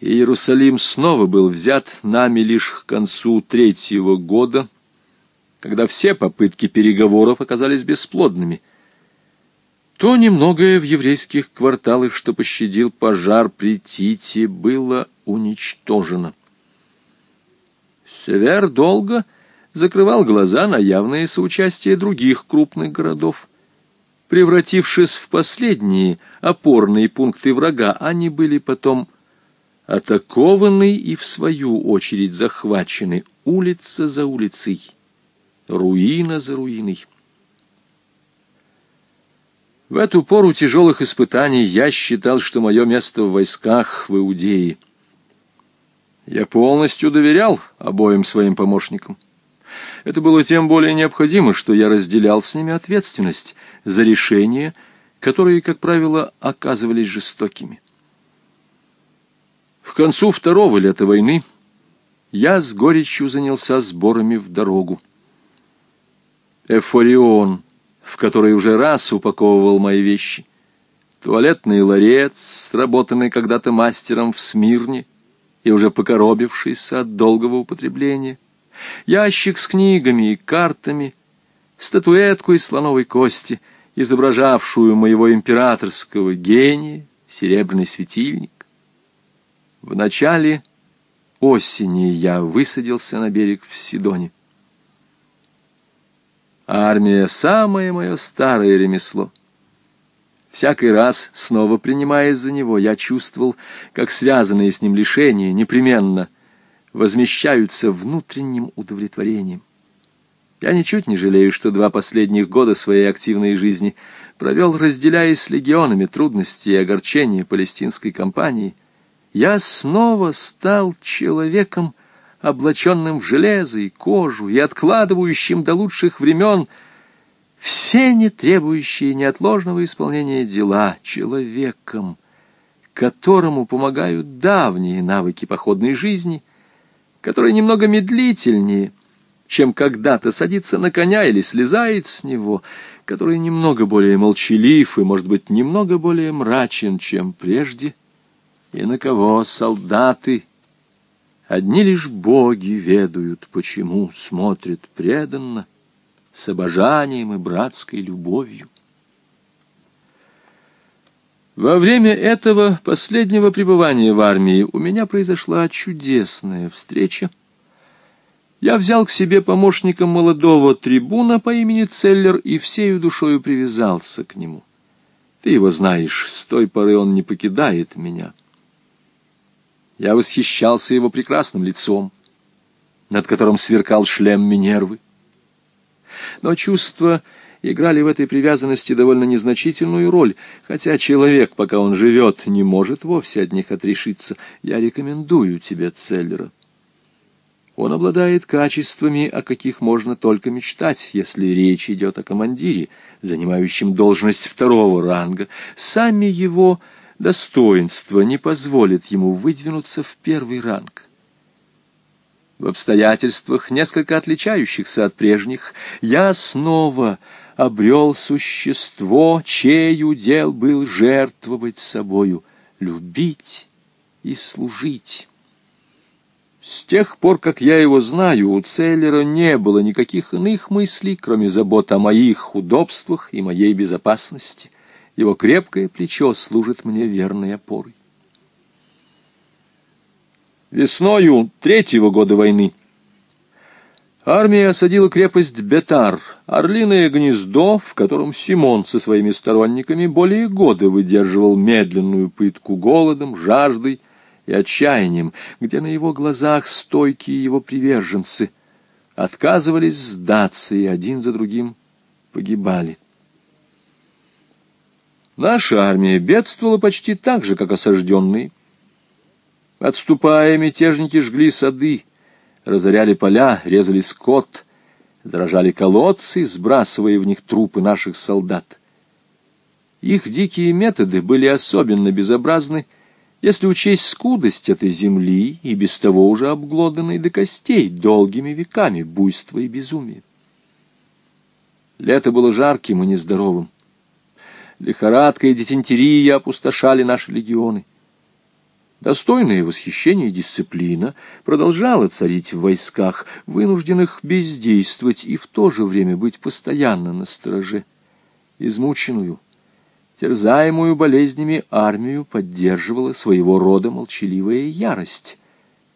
Иерусалим снова был взят нами лишь к концу третьего года, когда все попытки переговоров оказались бесплодными. То немногое в еврейских кварталах, что пощадил пожар при Тите, было уничтожено. Север долго закрывал глаза на явное соучастие других крупных городов. Превратившись в последние опорные пункты врага, они были потом атакованы и, в свою очередь, захвачены улица за улицей, руина за руиной. В эту пору тяжелых испытаний я считал, что мое место в войсках в Иудее. Я полностью доверял обоим своим помощникам. Это было тем более необходимо, что я разделял с ними ответственность за решения, которые, как правило, оказывались жестокими. К концу второго лета войны я с горечью занялся сборами в дорогу. Эфорион, в который уже раз упаковывал мои вещи, туалетный ларец, сработанный когда-то мастером в Смирне и уже покоробившийся от долгого употребления, ящик с книгами и картами, статуэтку из слоновой кости, изображавшую моего императорского гения, серебряный светильник, в начале осени я высадился на берег в Сидоне. Армия — самое мое старое ремесло. Всякий раз, снова принимаясь за него, я чувствовал, как связанные с ним лишения непременно возмещаются внутренним удовлетворением. Я ничуть не жалею, что два последних года своей активной жизни провел, разделяя с легионами трудности и огорчения палестинской кампании — я снова стал человеком, облаченным в железо и кожу, и откладывающим до лучших времен все не требующие неотложного исполнения дела, человеком, которому помогают давние навыки походной жизни, который немного медлительнее, чем когда-то садится на коня или слезает с него, который немного более молчалив и, может быть, немного более мрачен, чем прежде — и на кого солдаты. Одни лишь боги ведают, почему смотрят преданно, с обожанием и братской любовью. Во время этого последнего пребывания в армии у меня произошла чудесная встреча. Я взял к себе помощником молодого трибуна по имени Целлер и всею душою привязался к нему. Ты его знаешь, с той поры он не покидает меня. Я восхищался его прекрасным лицом, над которым сверкал шлем Минервы. Но чувства играли в этой привязанности довольно незначительную роль, хотя человек, пока он живет, не может вовсе от них отрешиться. Я рекомендую тебе Целлера. Он обладает качествами, о каких можно только мечтать, если речь идет о командире, занимающем должность второго ранга. Сами его достоинство не позволит ему выдвинуться в первый ранг. В обстоятельствах, несколько отличающихся от прежних, я снова обрел существо, чей удел был жертвовать собою, любить и служить. С тех пор, как я его знаю, у Целлера не было никаких иных мыслей, кроме забот о моих удобствах и моей безопасности. Его крепкое плечо служит мне верной опорой. Весною третьего года войны армия осадила крепость Бетар, орлиное гнездо, в котором Симон со своими сторонниками более года выдерживал медленную пытку голодом, жаждой и отчаянием, где на его глазах стойкие его приверженцы отказывались сдаться и один за другим погибали. Наша армия бедствовала почти так же, как осажденные. Отступая, мятежники жгли сады, разоряли поля, резали скот, дрожали колодцы, сбрасывая в них трупы наших солдат. Их дикие методы были особенно безобразны, если учесть скудость этой земли и без того уже обглоданной до костей долгими веками буйства и безумия. Лето было жарким и нездоровым лихорадка и дизентерия опустошали наши легионы. Достойное восхищение дисциплина продолжала царить в войсках, вынужденных бездействовать и в то же время быть постоянно на стороже. Измученную, терзаемую болезнями армию поддерживала своего рода молчаливая ярость,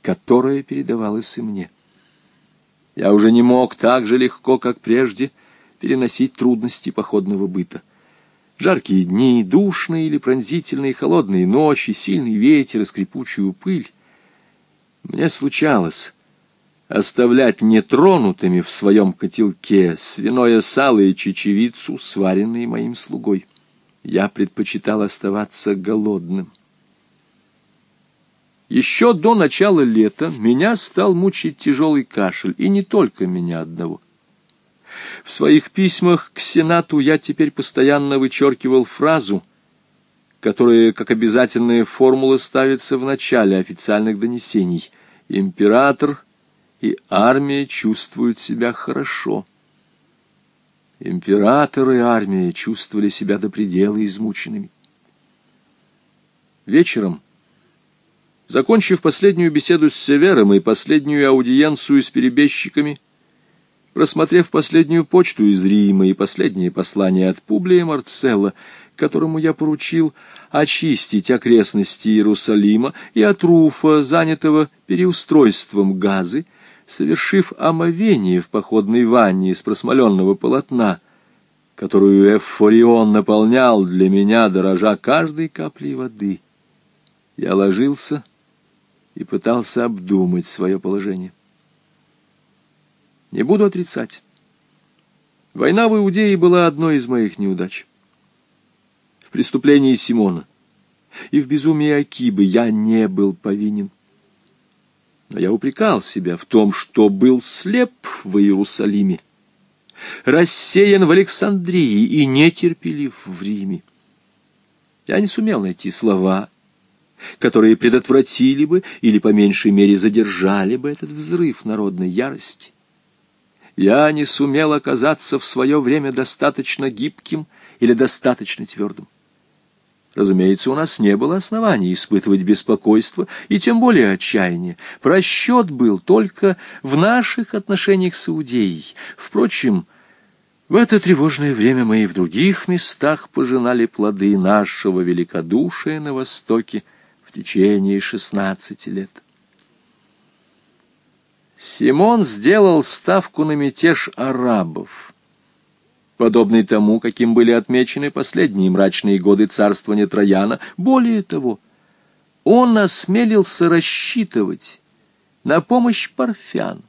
которая передавалась и мне. Я уже не мог так же легко, как прежде, переносить трудности походного быта. Жаркие дни, душные или пронзительные холодные ночи, сильный ветер и скрипучую пыль. Мне случалось оставлять нетронутыми в своем котелке свиное сало и чечевицу, сваренные моим слугой. Я предпочитал оставаться голодным. Еще до начала лета меня стал мучить тяжелый кашель, и не только меня одного — в своих письмах к Сенату я теперь постоянно вычеркивал фразу, которая, как обязательная формула, ставится в начале официальных донесений. Император и армия чувствуют себя хорошо. Император и армия чувствовали себя до предела измученными. Вечером, закончив последнюю беседу с Севером и последнюю аудиенцию с перебежчиками, Просмотрев последнюю почту из Рима и последнее послание от Публия Марцелла, которому я поручил очистить окрестности Иерусалима, и от Руфа, занятого переустройством газы, совершив омовение в походной ванне из просмоленного полотна, которую Эфорион наполнял для меня, дорожа каждой каплей воды, я ложился и пытался обдумать свое положение. Не буду отрицать. Война в Иудее была одной из моих неудач. В преступлении Симона и в безумии Акибы я не был повинен. Но я упрекал себя в том, что был слеп в Иерусалиме, рассеян в Александрии и нетерпелив в Риме. Я не сумел найти слова, которые предотвратили бы или, по меньшей мере, задержали бы этот взрыв народной ярости я не сумел оказаться в свое время достаточно гибким или достаточно твердым. Разумеется, у нас не было оснований испытывать беспокойство и тем более отчаяние. Просчет был только в наших отношениях с Иудеей. Впрочем, в это тревожное время мы и в других местах пожинали плоды нашего великодушия на Востоке в течение шестнадцати лет. Симон сделал ставку на мятеж арабов, подобный тому, каким были отмечены последние мрачные годы царствования Трояна. Более того, он осмелился рассчитывать на помощь парфян.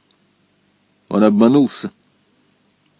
Он обманулся